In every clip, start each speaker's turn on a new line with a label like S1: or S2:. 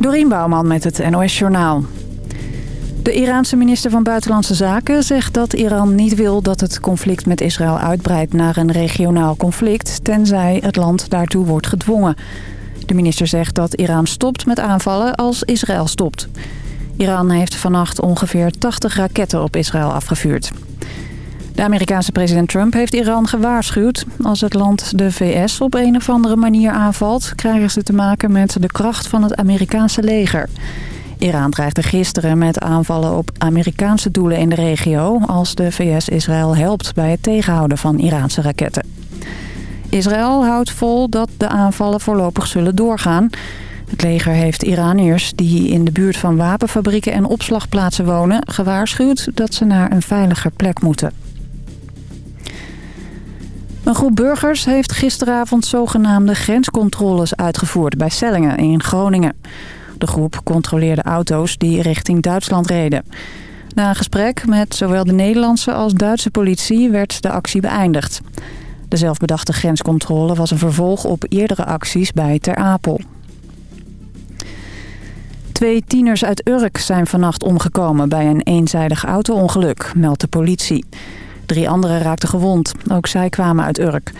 S1: Dorien Bouwman met het NOS Journaal. De Iraanse minister van Buitenlandse Zaken zegt dat Iran niet wil dat het conflict met Israël uitbreidt naar een regionaal conflict, tenzij het land daartoe wordt gedwongen. De minister zegt dat Iran stopt met aanvallen als Israël stopt. Iran heeft vannacht ongeveer 80 raketten op Israël afgevuurd. De Amerikaanse president Trump heeft Iran gewaarschuwd. Als het land de VS op een of andere manier aanvalt... krijgen ze te maken met de kracht van het Amerikaanse leger. Iran dreigde gisteren met aanvallen op Amerikaanse doelen in de regio... als de VS Israël helpt bij het tegenhouden van Iraanse raketten. Israël houdt vol dat de aanvallen voorlopig zullen doorgaan... Het leger heeft Iraniërs die in de buurt van wapenfabrieken en opslagplaatsen wonen... gewaarschuwd dat ze naar een veiliger plek moeten. Een groep burgers heeft gisteravond zogenaamde grenscontroles uitgevoerd bij Sellingen in Groningen. De groep controleerde auto's die richting Duitsland reden. Na een gesprek met zowel de Nederlandse als Duitse politie werd de actie beëindigd. De zelfbedachte grenscontrole was een vervolg op eerdere acties bij Ter Apel. Twee tieners uit Urk zijn vannacht omgekomen bij een eenzijdig auto-ongeluk, meldt de politie. Drie anderen raakten gewond. Ook zij kwamen uit Urk.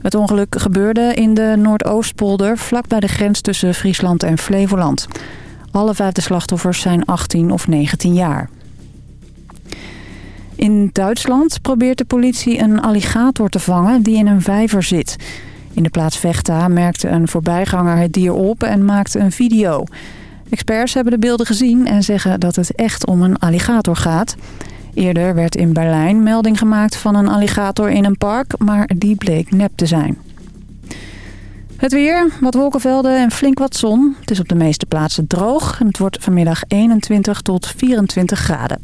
S1: Het ongeluk gebeurde in de Noordoostpolder... vlak bij de grens tussen Friesland en Flevoland. Alle vijf de slachtoffers zijn 18 of 19 jaar. In Duitsland probeert de politie een alligator te vangen die in een vijver zit. In de plaats Vechta merkte een voorbijganger het dier op en maakte een video. Experts hebben de beelden gezien en zeggen dat het echt om een alligator gaat... Eerder werd in Berlijn melding gemaakt van een alligator in een park, maar die bleek nep te zijn. Het weer, wat wolkenvelden en flink wat zon. Het is op de meeste plaatsen droog en het wordt vanmiddag 21 tot 24 graden.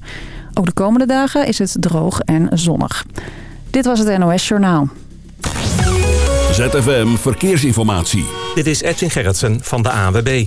S1: Ook de komende dagen is het droog en zonnig. Dit was het NOS Journaal.
S2: ZFM Verkeersinformatie.
S3: Dit is Edwin Gerritsen van de ANWB.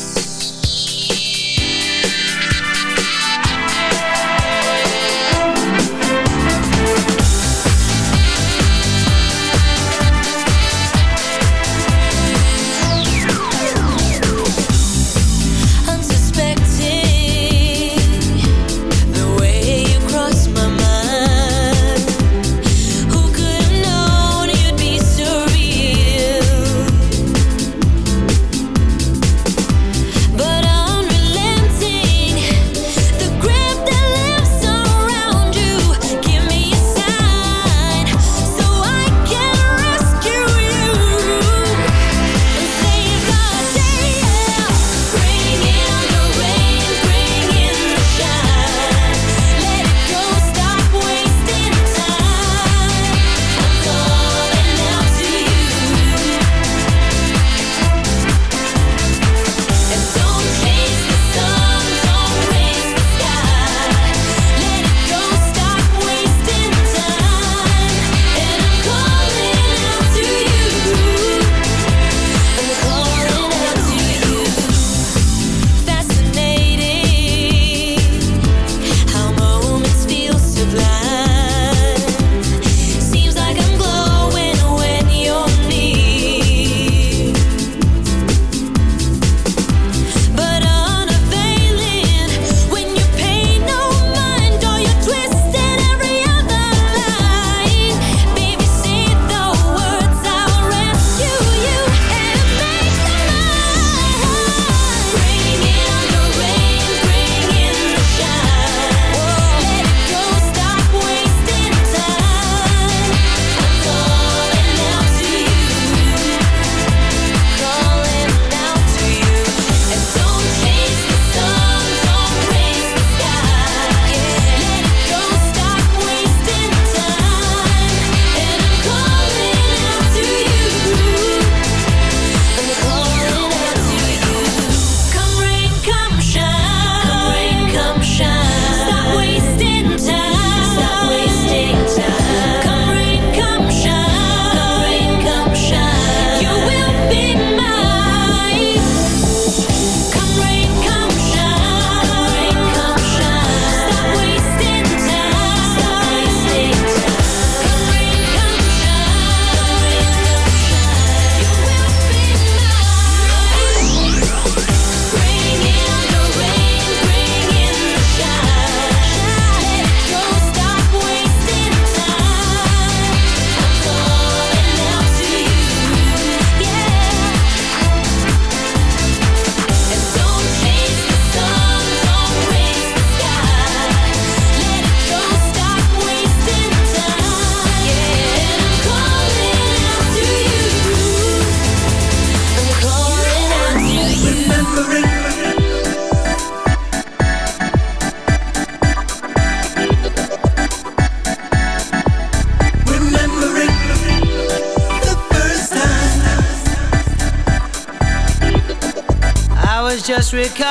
S4: Was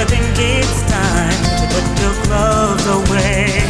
S5: I think it's time to put your gloves away.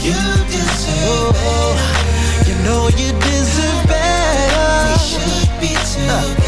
S6: you deserve better. You know you deserve better. We should be together, baby.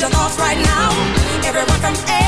S7: your thoughts right now. Everyone from A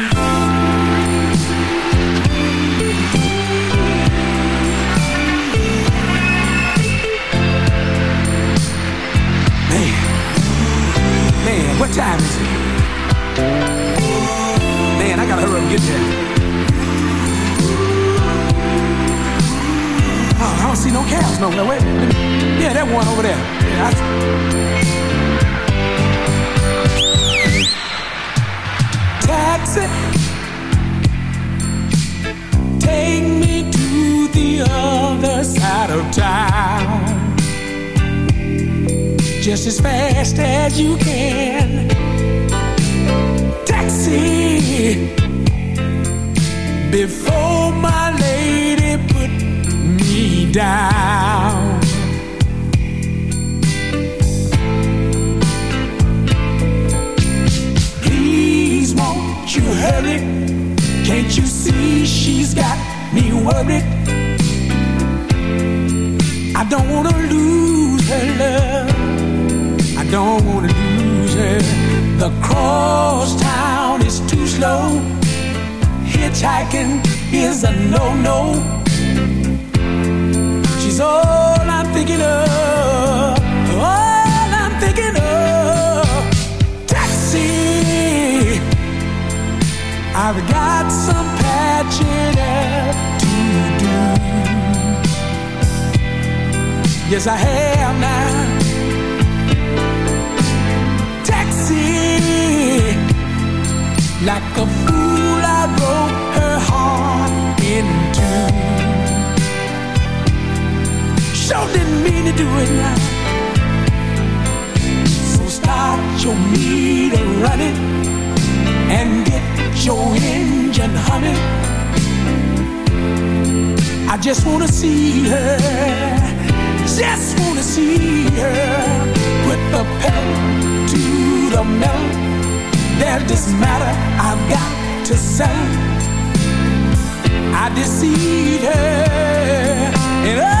S8: Your engine humming. I just wanna see her just wanna see her put the pedal to the metal. There's this matter I've got to settle. I deceived her, and I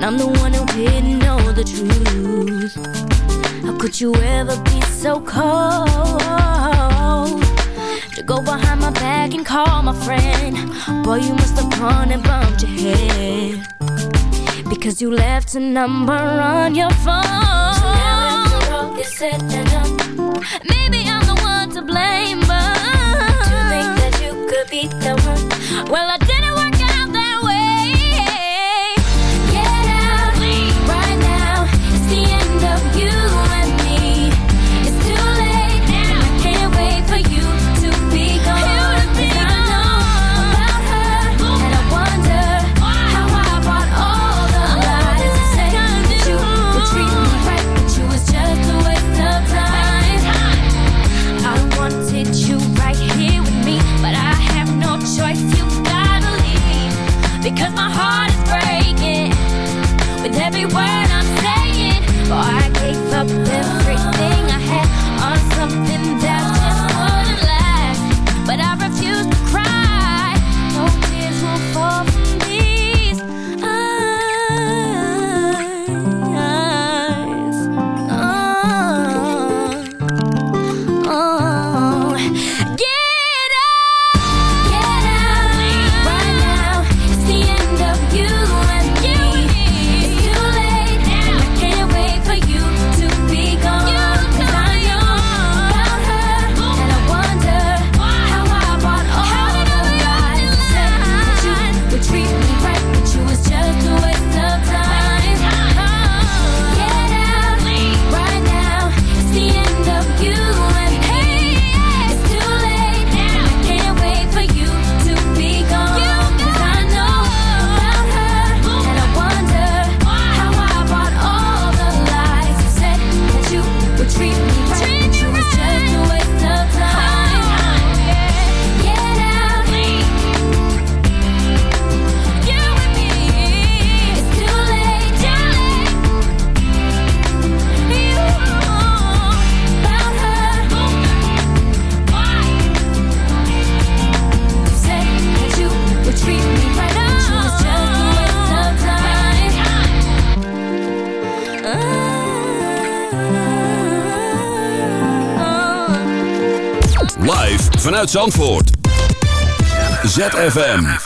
S9: When I'm the one who didn't know the truth. How could you ever be so cold? To go behind my back and call my friend. Boy, you must have gone and bumped your head. Because you left a number on your phone. So now after all is said and done Maybe I'm the one to blame, but To think that you could be the one. Well, I
S2: Zandvoort. ZFM.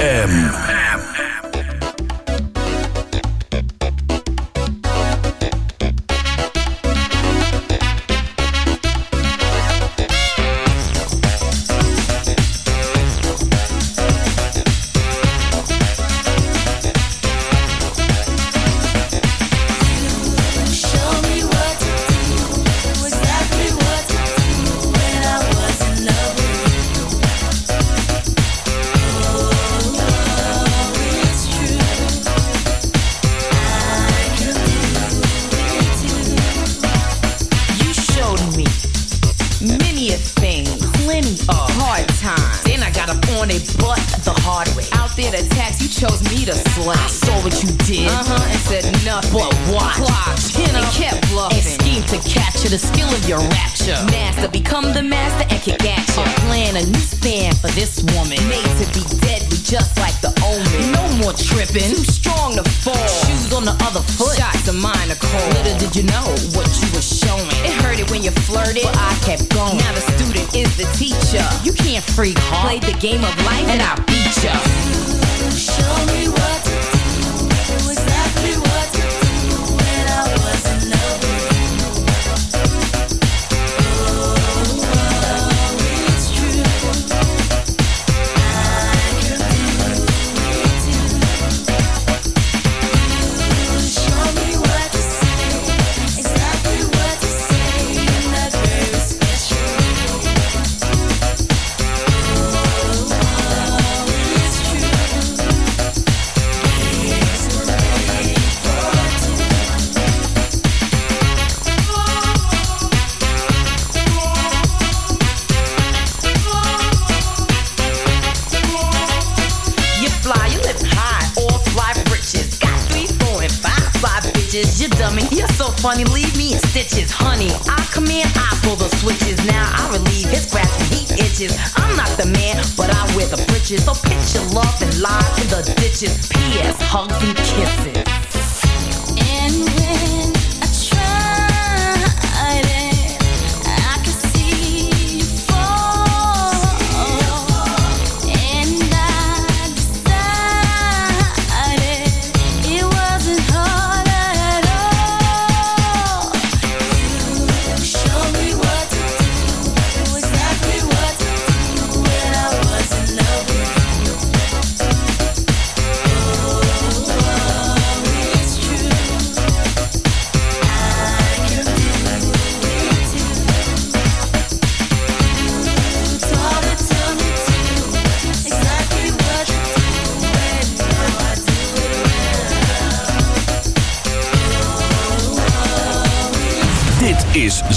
S2: ZFM.